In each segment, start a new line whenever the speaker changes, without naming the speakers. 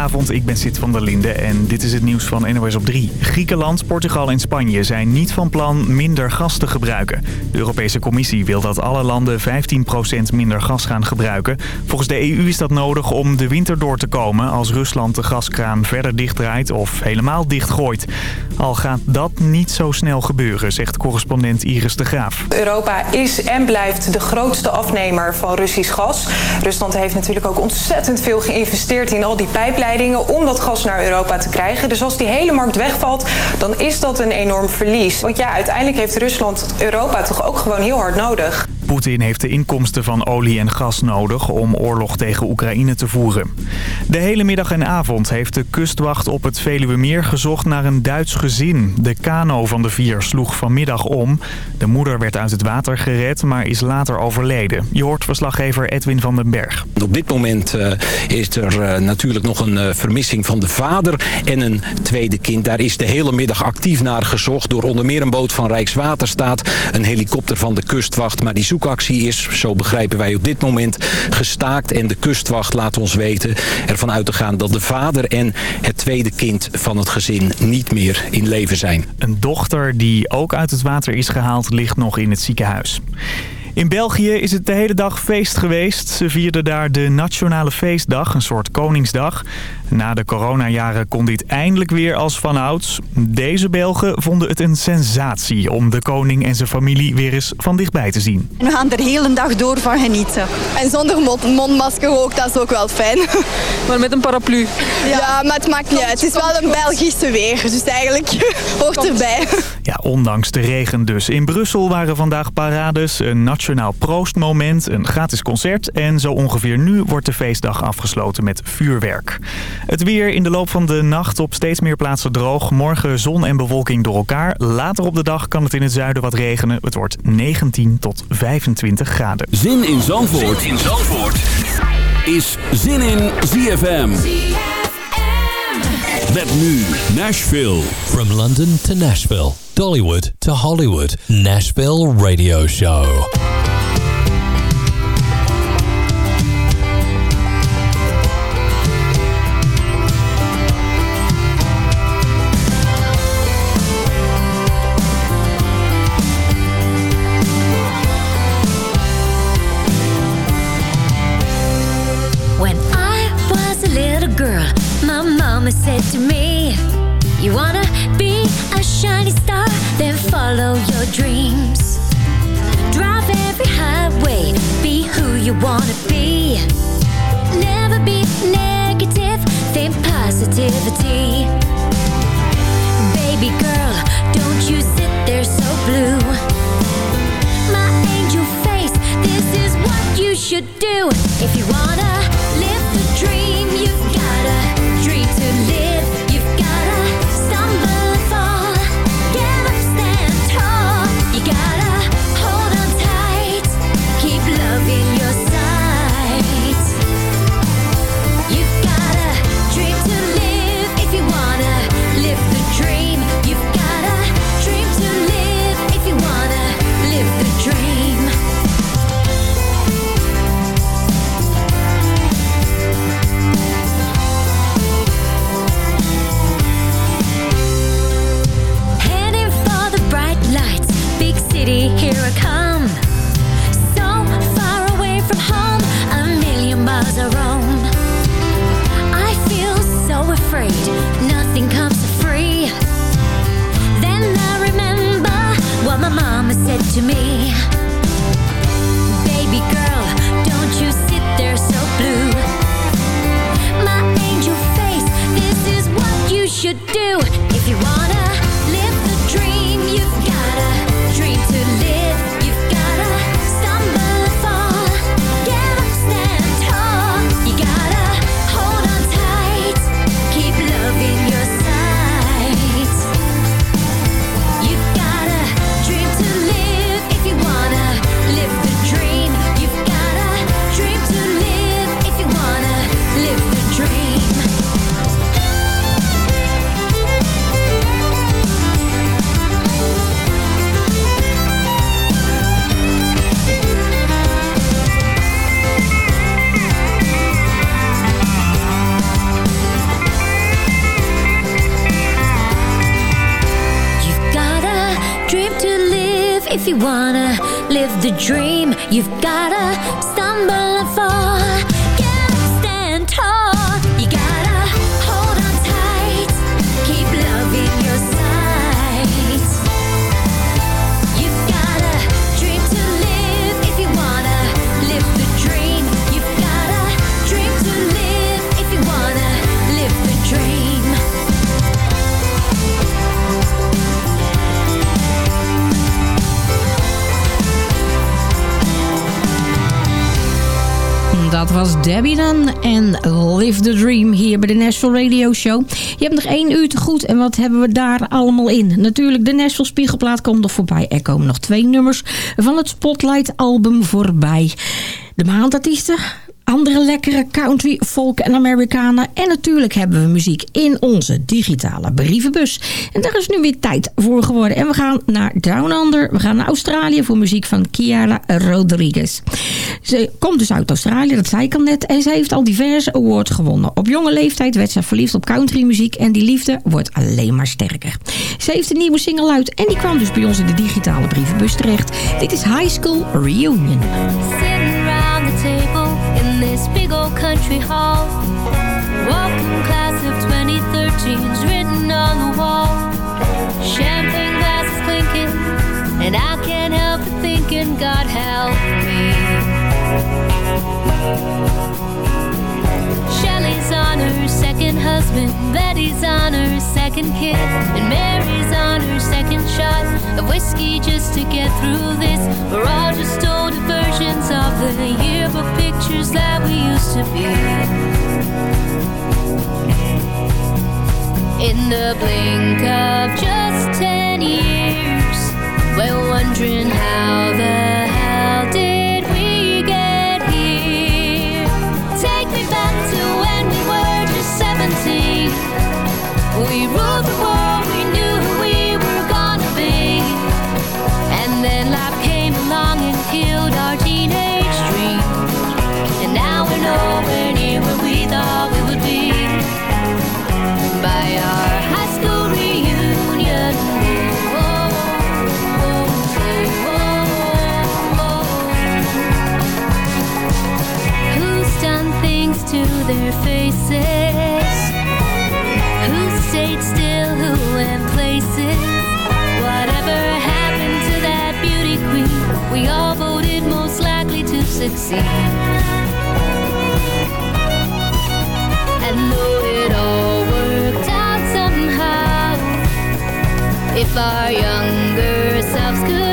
Goedenavond, ik ben Sid van der Linde en dit is het nieuws van NOS op 3. Griekenland, Portugal en Spanje zijn niet van plan minder gas te gebruiken. De Europese Commissie wil dat alle landen 15% minder gas gaan gebruiken. Volgens de EU is dat nodig om de winter door te komen als Rusland de gaskraan verder dichtdraait of helemaal dichtgooit. Al gaat dat niet zo snel gebeuren, zegt correspondent Iris de Graaf.
Europa is en blijft de grootste afnemer van Russisch gas. Rusland heeft natuurlijk ook ontzettend veel geïnvesteerd in al die pijpleidingen om dat gas naar Europa te krijgen. Dus als die hele markt wegvalt, dan is dat een enorm verlies. Want ja, uiteindelijk heeft Rusland Europa toch ook gewoon heel hard nodig.
Poetin heeft de inkomsten van olie en gas nodig om oorlog tegen Oekraïne te voeren. De hele middag en avond heeft de kustwacht op het Veluwemeer gezocht naar een Duits gezin. De kano van de vier sloeg vanmiddag om. De moeder werd uit het water gered, maar is later overleden. Je hoort verslaggever Edwin van den Berg.
Op dit moment uh, is er uh, natuurlijk nog een uh, vermissing van de vader en een tweede kind. Daar is de hele middag actief naar gezocht door onder meer een boot van Rijkswaterstaat, een helikopter van de kustwacht. Maar die zoekactie is, zo begrijpen wij op dit moment, gestaakt. En de kustwacht laat ons weten ervan uit te gaan dat de vader en het tweede kind van het gezin niet meer in leven zijn.
Een dochter die ook uit het water is gehaald ligt nog in het ziekenhuis. In België is het de hele dag feest geweest. Ze vierden daar de Nationale Feestdag, een soort Koningsdag. Na de coronajaren kon dit eindelijk weer als vanouds. Deze Belgen vonden het een sensatie om de koning en zijn familie weer eens van dichtbij te zien.
We gaan er de hele dag door van genieten.
En zonder mondmasker ook, dat is ook wel fijn.
Maar met een paraplu?
Ja, ja maar het maakt niet uit. Het is wel een Belgische weer, dus eigenlijk hoort erbij.
Ja, ondanks de regen dus. In Brussel waren vandaag parades, een nationaal proostmoment, een gratis concert... en zo ongeveer nu wordt de feestdag afgesloten met vuurwerk. Het weer in de loop van de nacht op steeds meer plaatsen droog. Morgen zon en bewolking door elkaar. Later op de dag kan het in het zuiden wat regenen. Het wordt 19 tot 25 graden.
Zin in Zandvoort, zin in Zandvoort. is Zin in ZFM. Met nu Nashville.
From London to Nashville. Dollywood to Hollywood. Nashville Radio Show.
Said to me You wanna be a shining star? Then follow your dreams. Drive every highway Be who you wanna be. Never be negative Think positivity. Baby girl, don't you sit there so blue. My angel face, this is what you should do. If you wanna live. You've gotta
Dat was Debbie dan en Live the Dream hier bij de Nashville Radio Show. Je hebt nog één uur te goed en wat hebben we daar allemaal in? Natuurlijk, de Nashville Spiegelplaat komt nog voorbij. Er komen nog twee nummers van het Spotlight album voorbij. De maandartiesten, andere lekkere country, folk en Amerikanen. En natuurlijk hebben we muziek in onze digitale brievenbus. En daar is nu weer tijd voor geworden. En we gaan naar Down Under. We gaan naar Australië voor muziek van Kiara Rodriguez. Ze komt dus uit Australië, dat zei ik al net. En ze heeft al diverse awards gewonnen. Op jonge leeftijd werd ze verliefd op countrymuziek. En die liefde wordt alleen maar sterker. Ze heeft een nieuwe single uit. En die kwam dus bij ons in de digitale brievenbus terecht. Dit is High School Reunion.
Country hall. Welcome class of 2013 is written on the wall. Champagne glasses clinking, and I can't help but thinking, God help husband, Betty's on her second kid, and Mary's on her second shot of whiskey just to get through this. We're all just older versions of the yearbook pictures that we used to be. In the blink of just ten years, we're wondering how the succeed. And though it all worked out somehow, if our younger selves could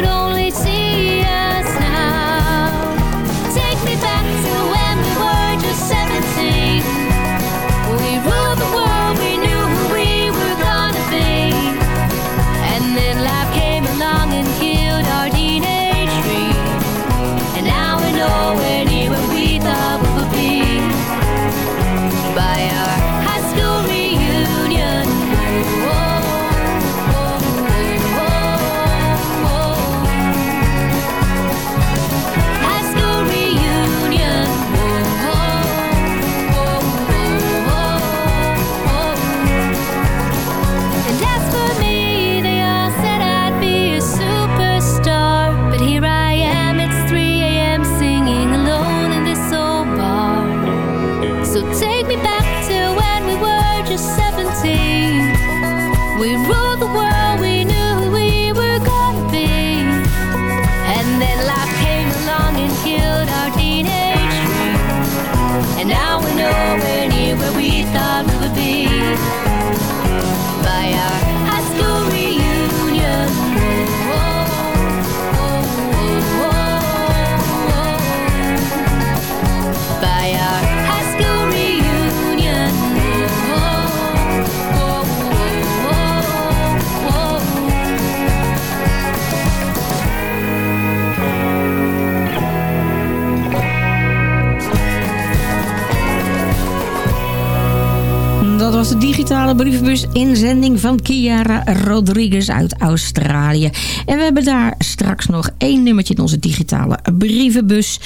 brievenbus inzending van Kiara Rodriguez uit Australië. En we hebben daar straks nog één nummertje in onze digitale brievenbus.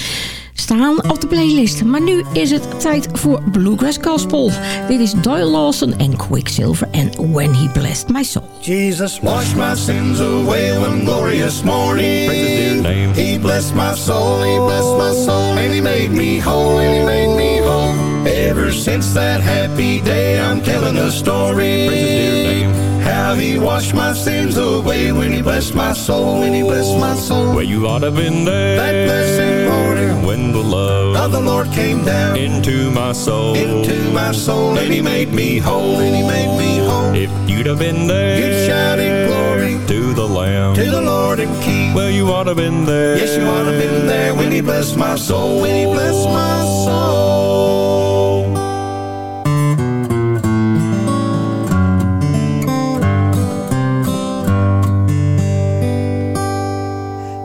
staan op de playlist. Maar nu is het tijd voor Bluegrass Gospel. Dit is Doyle Lawson en Quicksilver en When He Blessed My Soul.
Jesus washed my sins away one glorious morning. Praise his dear name. He blessed my soul, he blessed my soul, and he made me whole, and he made me whole. Ever since that happy day, I'm telling a story. How he washed my sins away when he blessed my soul, when he blessed my soul.
Well, you ought to have been there.
That blessed morning
when the love
of the Lord came down
into my soul,
into my soul, and he made me whole, and he made me whole.
If you'd have been there,
you'd shout in glory
to the Lamb,
to the Lord and King.
Well, you ought to have been there.
Yes, you ought to have been there when he blessed my soul, when he blessed my soul.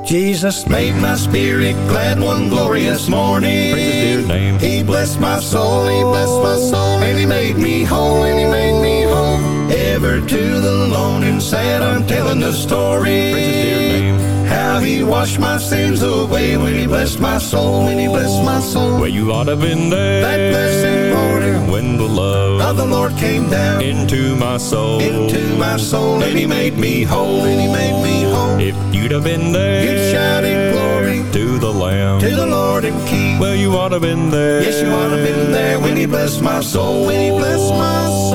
Jesus made my spirit glad one glorious morning.
Praise his dear name.
He blessed my soul, he blessed my soul, and he made me whole, and he made me whole. Ever to the lone and sad, I'm telling the story.
Praise his dear name.
How he washed my sins away when he blessed my soul, when he blessed my soul.
Well, you ought to have been there.
That blessed of the Lord came down
into my soul,
into my soul, and he made me whole, and he made me whole.
If you'd have been there,
you'd shout in glory
to the Lamb,
to the Lord and King.
Well, you ought to have been there.
Yes, you ought to have been there when he blessed my soul, when he blessed my soul.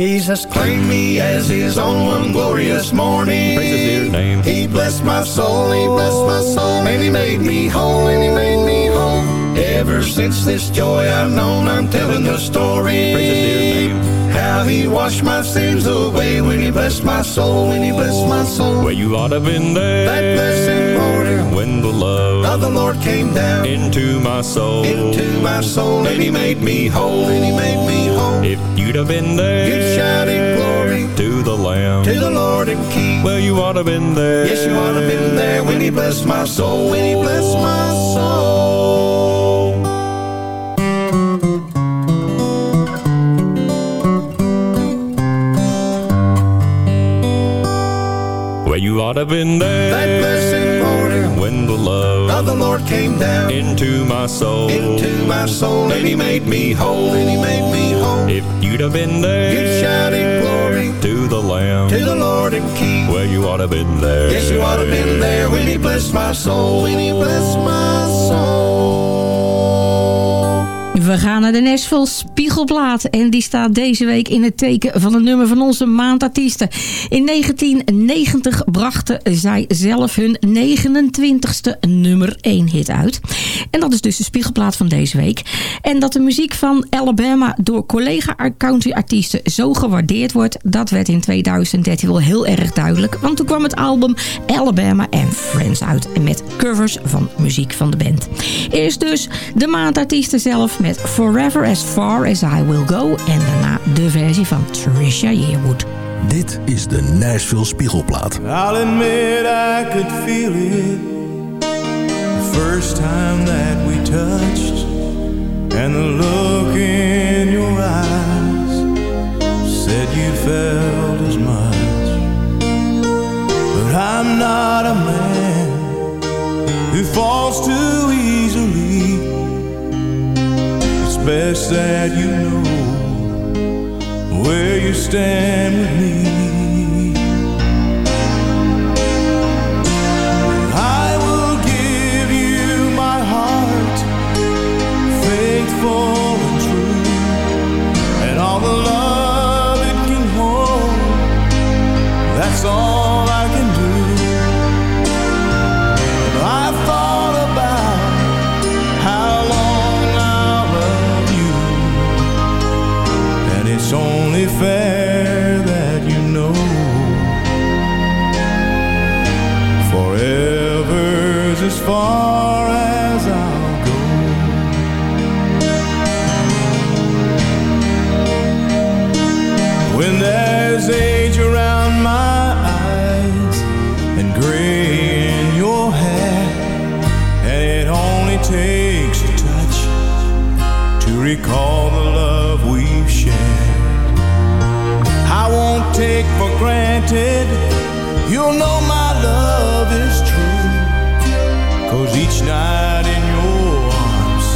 Jesus claimed me as his own one glorious morning.
Praise his dear name.
He blessed my soul, he blessed my soul, and he made me whole, and he made me whole. Ever since this joy I've known, I'm telling the story.
Praise his dear name.
How he washed my sins away when he blessed my soul, when he blessed my soul.
Well, you ought to have been there.
That blessed morning
when the love
of the Lord came down
into my soul,
into my soul, and he made me whole, and he made me whole.
If you'd have been there,
you'd shout in glory
to the Lamb,
to the Lord and King.
Well, you ought to have been there.
Yes, you ought to have been there when he blessed my soul, when he blessed my soul.
Well, you ought to have been there. Love
of the Lord came down
into my soul,
into my soul, and he made me whole, and he made me whole.
If you'd have been there,
you'd shout in glory
to the Lamb,
to the Lord and King.
Well, you ought to have been there.
Yes, you ought to have been there when he blessed my soul, when he blessed my soul.
We gaan naar de Nashville Spiegelplaat. En die staat deze week in het teken van een nummer van onze maandartiesten. In 1990 brachten zij zelf hun 29ste nummer 1 hit uit. En dat is dus de Spiegelplaat van deze week. En dat de muziek van Alabama door collega country-artiesten zo gewaardeerd wordt... dat werd in 2013 wel heel erg duidelijk. Want toen kwam het album Alabama and Friends uit. Met covers van muziek van de band. Eerst dus de maandartiesten zelf met Forever As Far As I Will Go. En daarna de versie van Trisha Yearwood.
Dit is de Nashville Spiegelplaat.
I'll admit I could feel it The first time that we touched And the look in your eyes Said you felt as much But I'm not a man Who falls too easily best that you know where you stand with me. I will give you my heart, faithful and true, and all the love it can hold. That's all far as I'll go. When there's age around my eyes
and
gray in your hair, and it only takes a touch to recall the love we've shared, I won't take for granted. You'll know. Cause each night in your arms.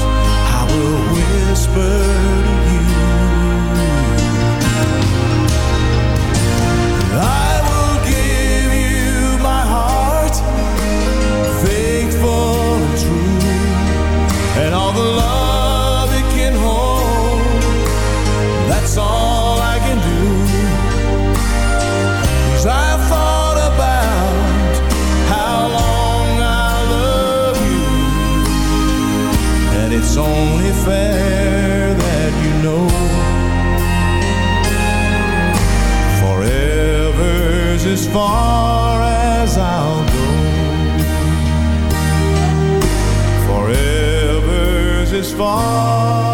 I will whisper far as I'll go. Forever's as far.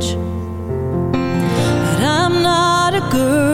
girl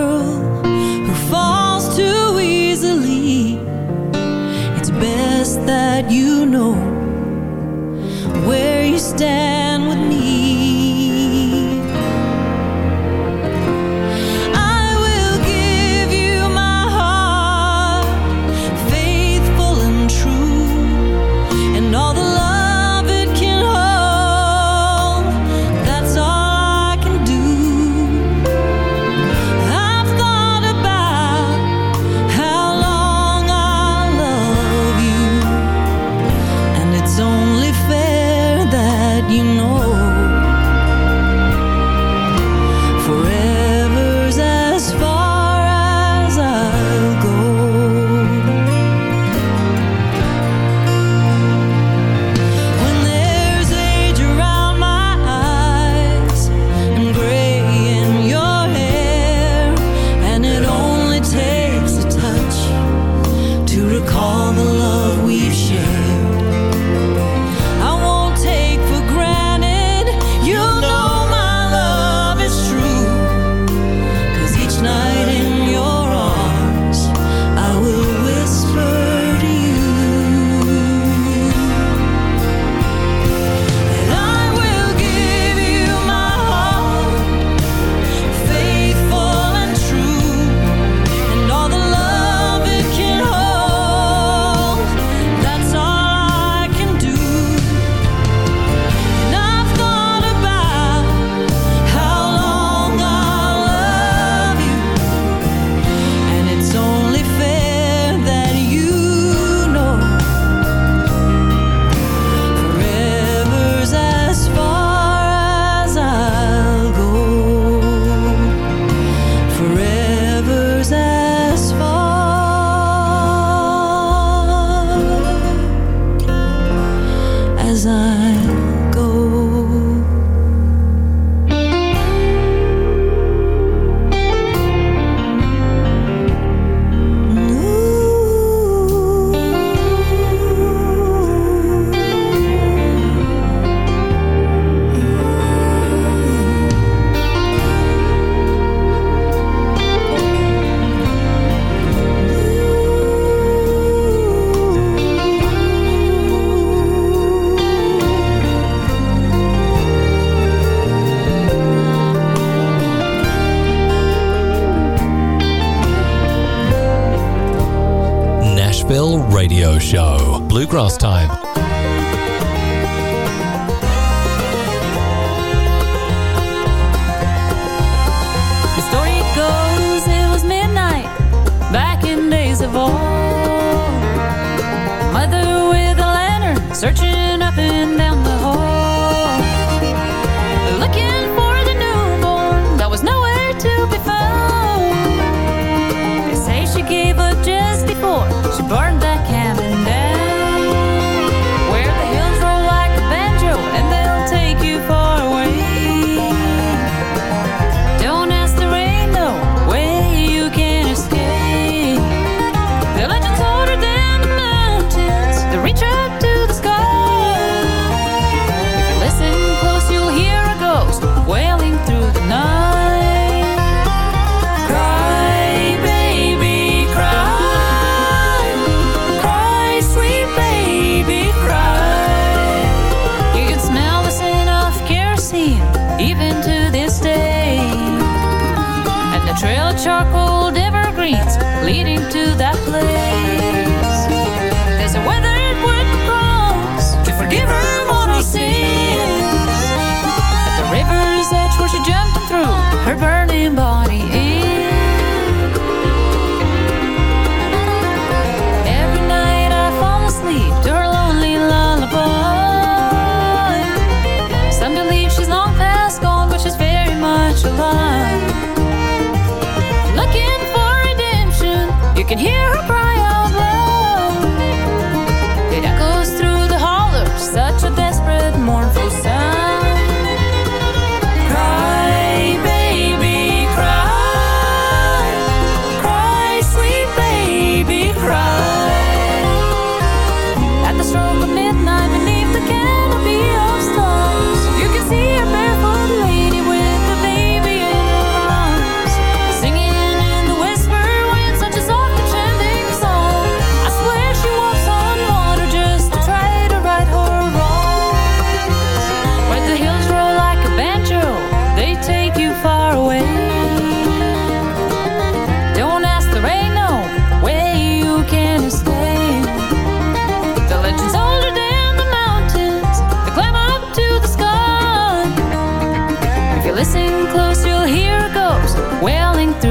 wailing through.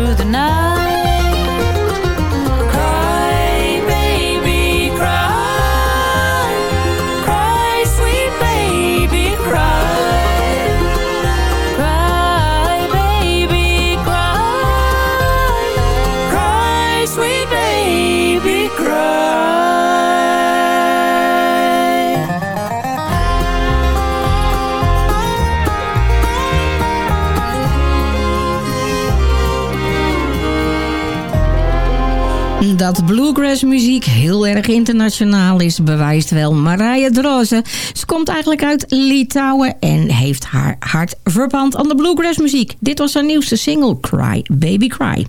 dat bluegrass muziek heel erg internationaal is, bewijst wel Marije Drozen. Ze komt eigenlijk uit Litouwen en heeft haar hart verband aan de bluegrass muziek. Dit was haar nieuwste single, Cry Baby Cry.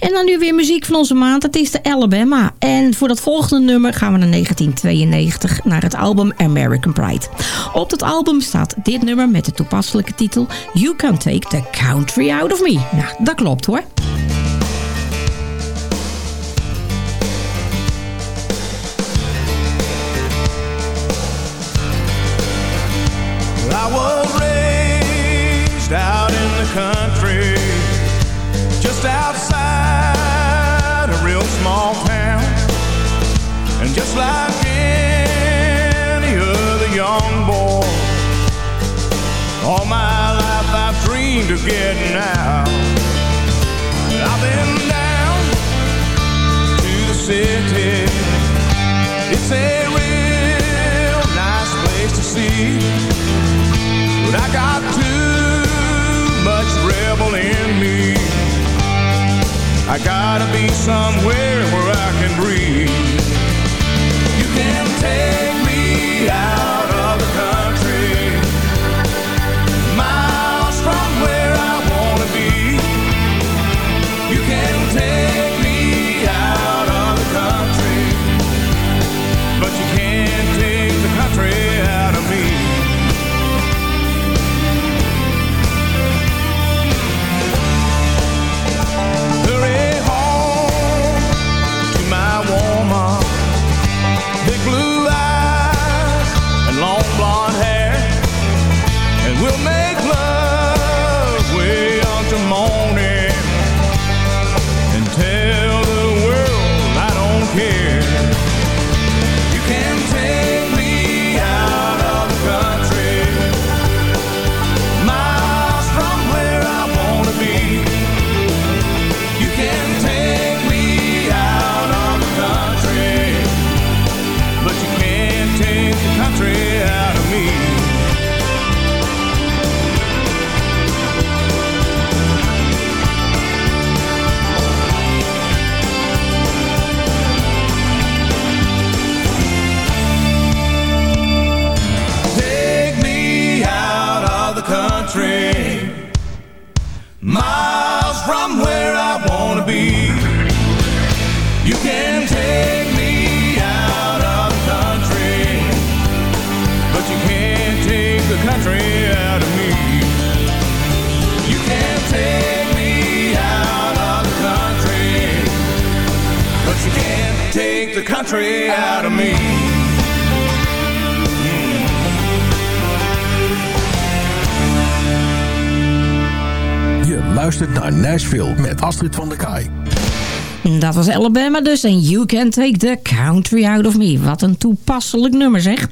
En dan nu weer muziek van onze maand, dat is de Alabama. En voor dat volgende nummer gaan we naar 1992, naar het album American Pride. Op dat album staat dit nummer met de toepasselijke titel You Can Take the Country Out of Me. Nou, dat klopt hoor.
I got too much rebel in me. I gotta be somewhere where I can breathe. the country out of me.
Hmm.
Je luistert naar Nashville met Astrid van der Kaai.
Dat was Alabama dus. En You Can Take the Country Out of Me. Wat een toepasselijk nummer zeg.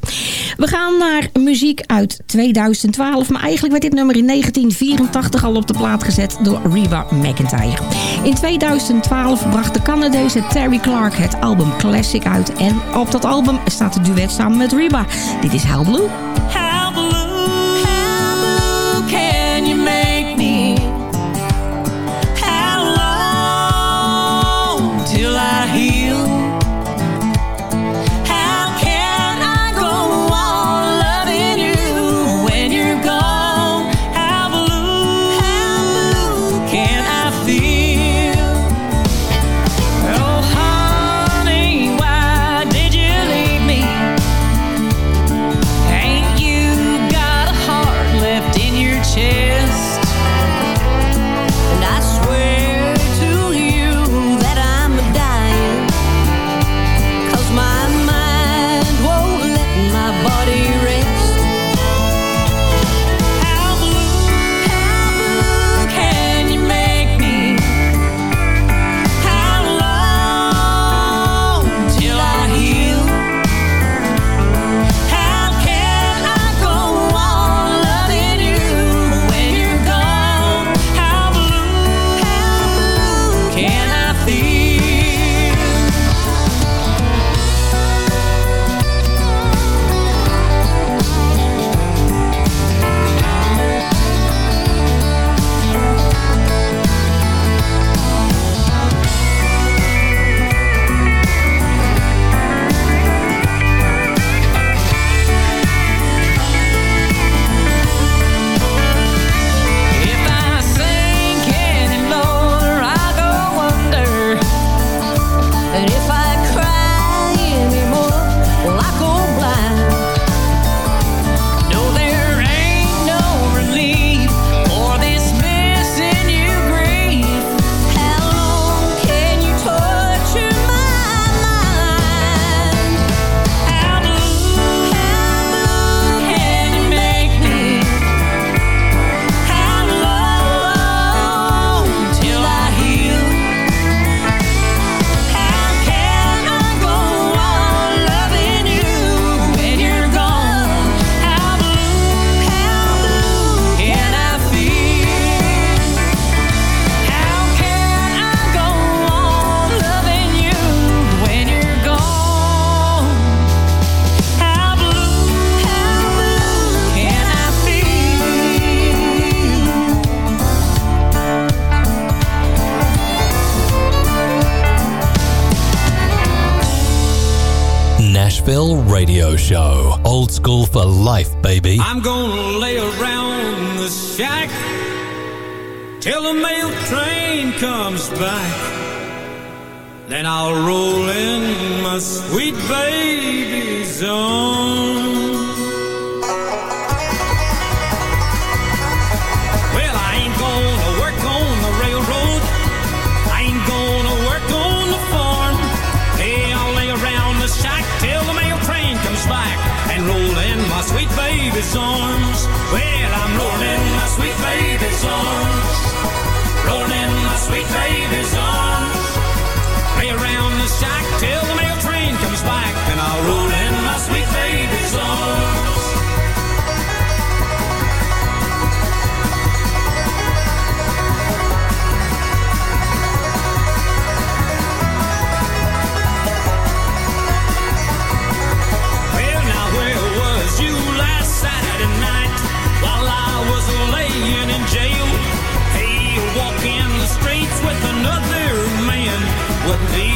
We gaan naar muziek uit 2012. Maar eigenlijk werd dit nummer in 1984 al op de plaat gezet door Reba McIntyre. In 2012 bracht de Canadese Terry Clark het album Classic uit. En op dat album staat het duet samen met Reba. Dit is How Blue.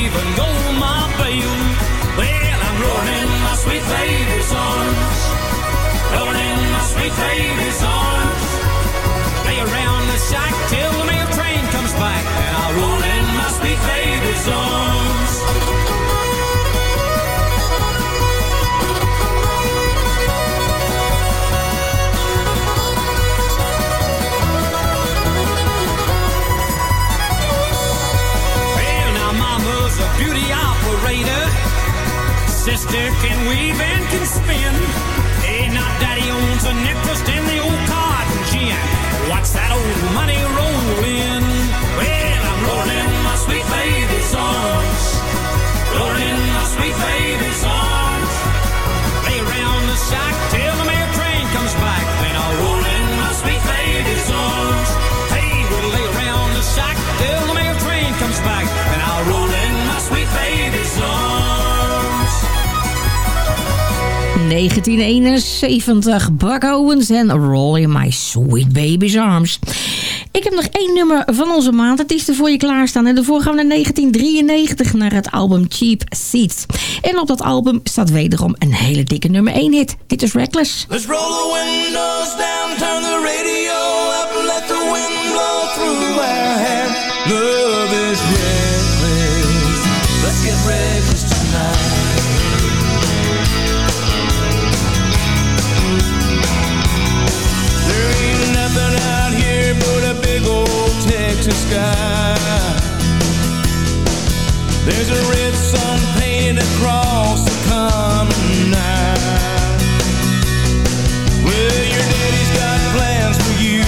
even though my bail. Well, I'm rolling in my sweet baby's arms. Rolling in my sweet baby's arms. Play around the shack till weave and can spin. Hey, now daddy owns a necklace and the old cotton gin. What's that old money rolling? Well, I'm rolling in my sweet baby's arms. Rolling in my sweet baby's arms.
1971, Buck Owens en Roll in My Sweet Baby's Arms. Ik heb nog één nummer van onze maand. Het is er voor je klaarstaan. En daarvoor gaan we naar 1993 naar het album Cheap Seats. En op dat album staat wederom een hele dikke nummer 1 hit. Dit is Reckless.
Let's roll the windows down, turn the radio up, let the wind blow through. There's a red sun painted across the common night. Well, your daddy's got plans for you,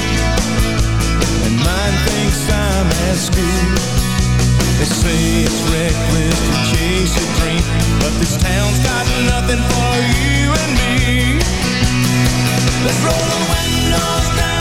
and mine thinks I'm at school. They say it's reckless to chase a dream, but this town's got nothing for you and me. Let's roll the windows down,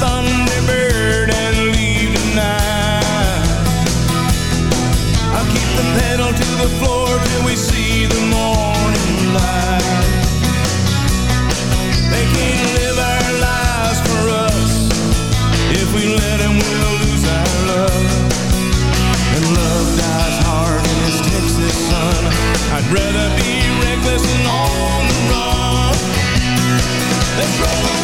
Thunderbird and leave tonight. I'll keep the pedal to the floor till we see the morning light. They can't live our lives for us. If we let them, we'll lose our love. And love dies hard in this Texas sun. I'd rather be reckless and on the run. Let's roll the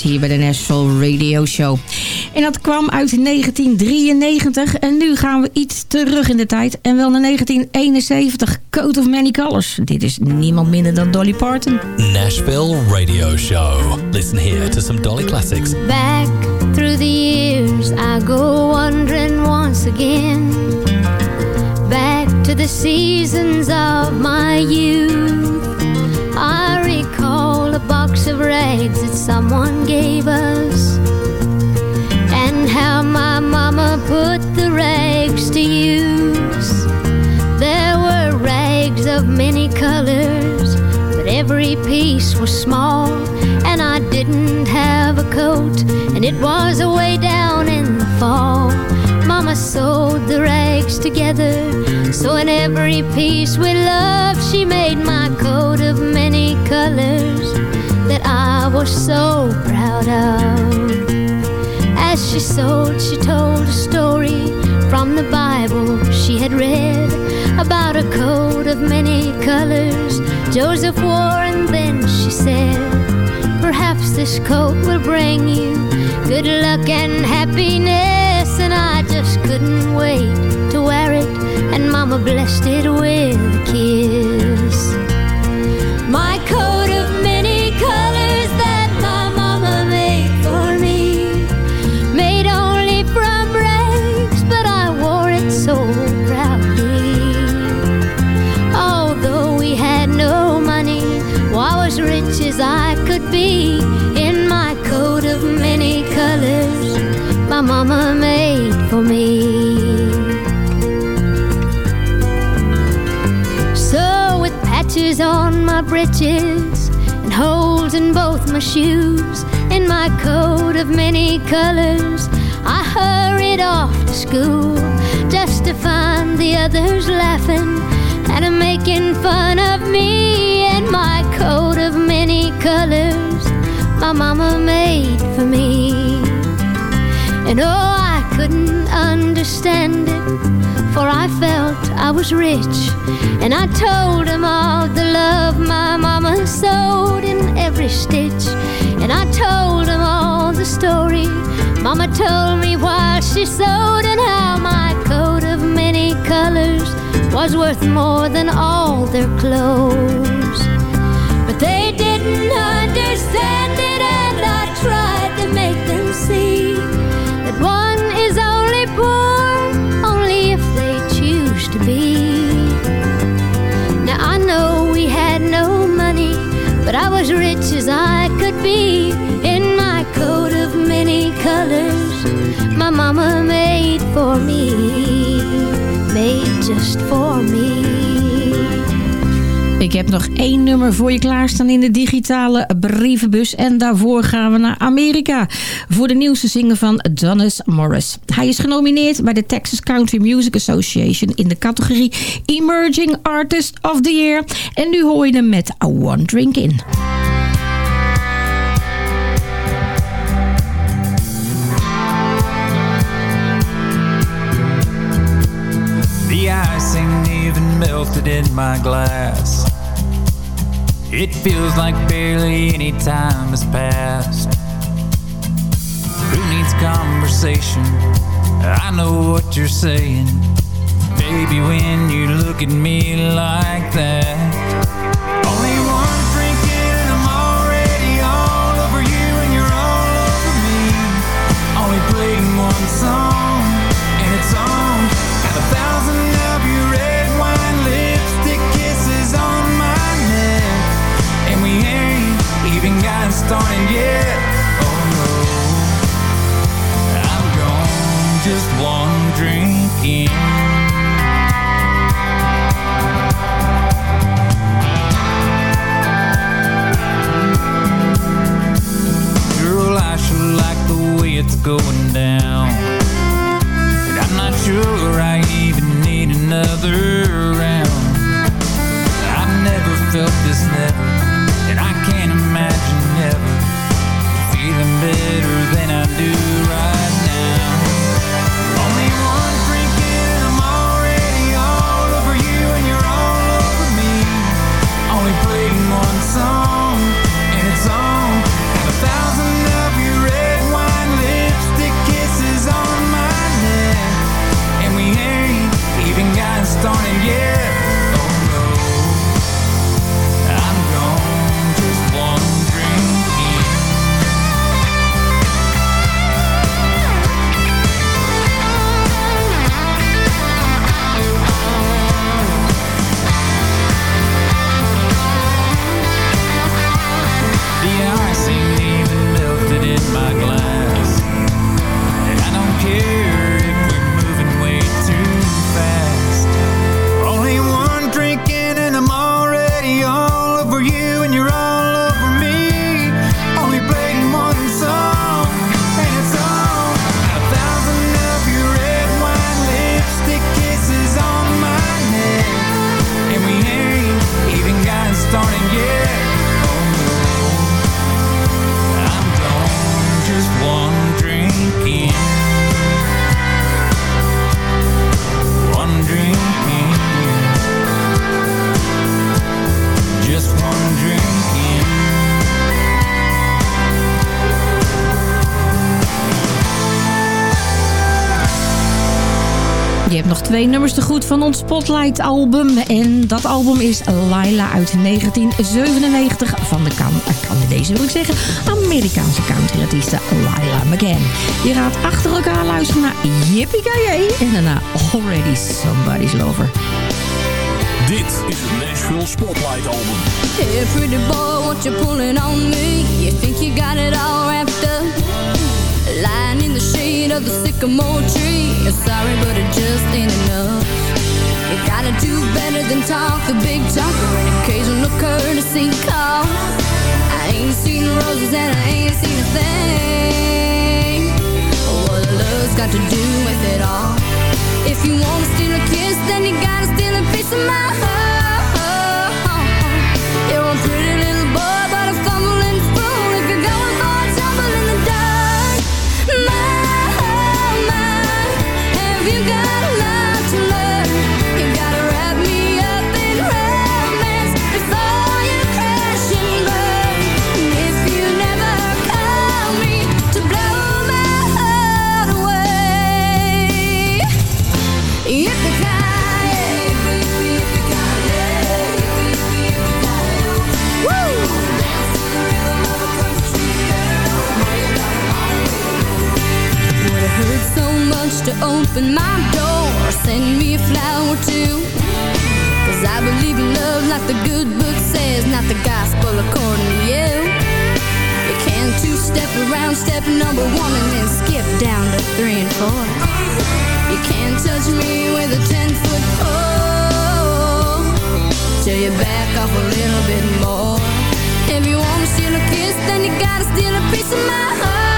Hier bij de Nashville Radio Show. En dat kwam uit 1993 en nu gaan we iets terug in de tijd. En wel naar 1971, Coat of Many Colors. Dit is niemand minder dan Dolly Parton.
Nashville Radio Show. Listen here to some Dolly classics.
Back through the years, I go wandering once again. Back to the seasons of my youth. I a box of rags that someone gave us. And how my mama put the rags to use. There were rags of many colors, but every piece was small. And I didn't have a coat, and it was away down in the fall. Mama sewed the rags together, so in every piece with love, she made my coat of many colors that I was so proud of. As she sold, she told a story from the Bible she had read about a coat of many colors Joseph wore, and then she said, Perhaps this coat will bring you good luck and happiness. And I just couldn't wait to wear it, and Mama blessed it with a kiss. In my coat of many colors, my mama made for me. So with patches on my breeches and holes in both my shoes, in my coat of many colors, I hurried off to school just to find the others laughing and making fun of me in my coat of many colors my mama made for me. And oh, I couldn't understand it, for I felt I was rich. And I told him all the love my mama sewed in every stitch. And I told him all the story mama told me while she sewed, and how my coat of many colors was worth more than all their clothes. Make them see that one is only poor only if they choose to be. Now I know we had no money, but I was rich as I could be in my coat of many colors. My mama made for me, made just for me.
Ik heb nog één nummer voor je klaarstaan in de digitale brievenbus. En daarvoor gaan we naar Amerika. Voor de nieuwste zinger van Donis Morris. Hij is genomineerd bij de Texas Country Music Association in de categorie Emerging Artist of the Year. En nu hoor je hem met A One Drink In.
The ice ain't even melted in my glass. It feels like barely any time has passed. Who needs conversation? I know what you're saying. Baby, when you look at me like that. Only started
nog twee nummers te goed van ons Spotlight album. En dat album is Laila uit 1997 van de kan Canadese wil ik zeggen, Amerikaanse countryartieste Laila McCann. Je gaat achter elkaar luisteren naar Yippie en daarna Already Somebody's Lover.
Dit is het Nashville Spotlight album.
Hey pretty boy, what you pulling on me? You think you got it all wrapped up? Lying in the shade of the sycamore tree Sorry, but it just ain't enough. You gotta do better than talk the big talk. Or an occasional courtesy call. I ain't seen roses and I ain't seen a thing. What love's got to do with it all. If you wanna steal a kiss, then you gotta steal a piece of my heart. You're a pretty to open my door. Send me a flower too. Cause I believe in love like the good book says Not the gospel according to you. You can't two-step around step number one And then skip down to three and four. You can't touch me with a ten-foot pole. Till you back off a little bit more. If you wanna steal a kiss Then you gotta steal a piece of my heart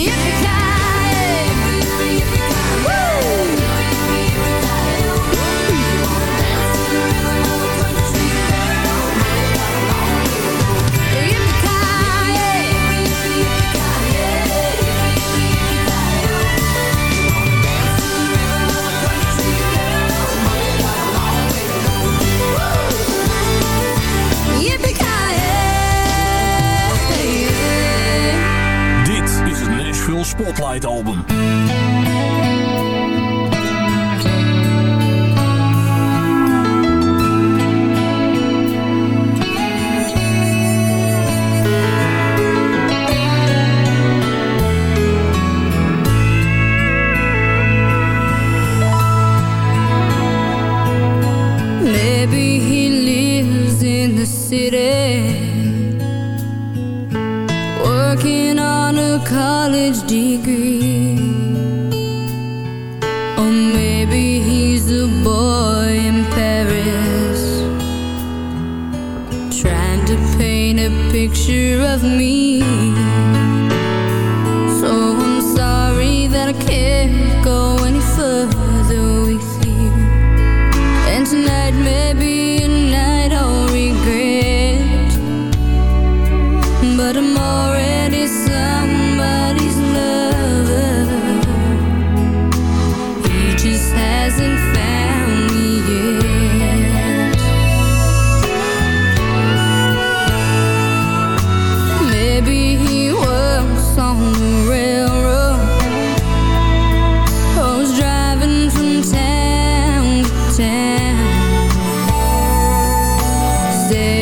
Dit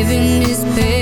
living is
pain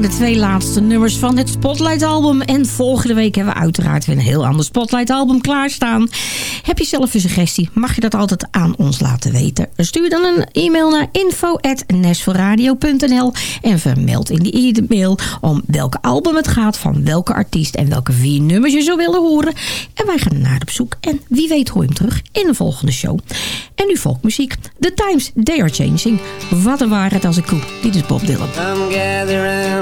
de twee laatste nummers van het Spotlight album. En volgende week hebben we uiteraard weer een heel ander Spotlight album klaarstaan. Heb je zelf een suggestie? Mag je dat altijd aan ons laten weten. Stuur dan een e-mail naar info.nesforradio.nl en vermeld in die e-mail om welke album het gaat, van welke artiest en welke vier nummers je zou willen horen. En wij gaan naar op zoek en wie weet hoor hem terug in de volgende show. En nu volkmuziek. The Times, They Are Changing. Wat een waarheid als een koe. Dit is Bob Dylan.
Come gather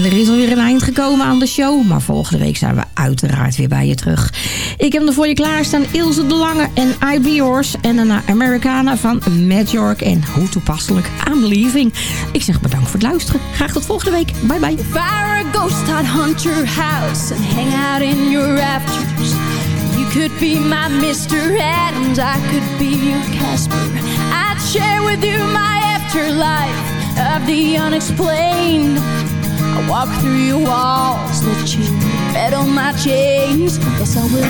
En er is alweer een eind gekomen aan de show. Maar volgende week zijn we uiteraard weer bij je terug. Ik heb er voor je klaarstaan Ilse de Lange en I Be Yours. En daarna Americana van Matt York. En hoe toepasselijk, I'm Leaving. Ik zeg bedankt voor het luisteren. Graag tot volgende week. Bye bye.
If I a ghost, I'd hunt your house and hang out in your rafters. You could be my Mr. Adams, I could be your Casper. I'd share with you my afterlife of the unexplained. I walk through your walls, let you rattle my chains. Yes, I will.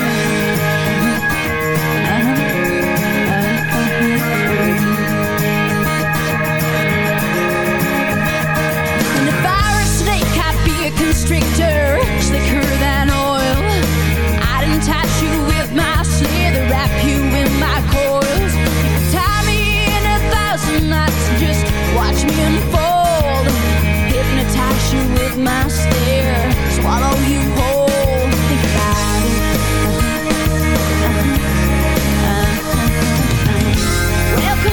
And if I were a snake, I'd be a constrictor, slicker than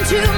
to